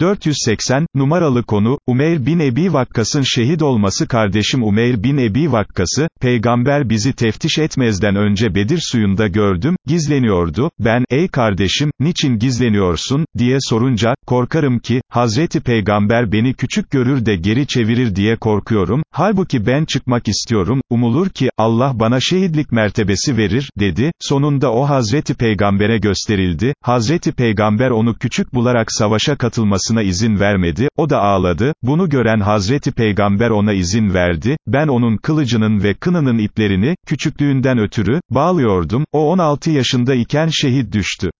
480, numaralı konu, Umeyr bin Ebi Vakkas'ın şehit olması kardeşim Umeyr bin Ebi Vakkas'ı, peygamber bizi teftiş etmezden önce Bedir suyunda gördüm, gizleniyordu, ben, ey kardeşim, niçin gizleniyorsun, diye sorunca, korkarım ki, Hazreti Peygamber beni küçük görür de geri çevirir diye korkuyorum, halbuki ben çıkmak istiyorum, umulur ki, Allah bana şehitlik mertebesi verir, dedi, sonunda o Hazreti Peygamber'e gösterildi, Hazreti Peygamber onu küçük bularak savaşa katılması yapmasına izin vermedi, o da ağladı, bunu gören Hazreti Peygamber ona izin verdi, ben onun kılıcının ve kınının iplerini, küçüklüğünden ötürü, bağlıyordum, o 16 yaşında iken şehit düştü.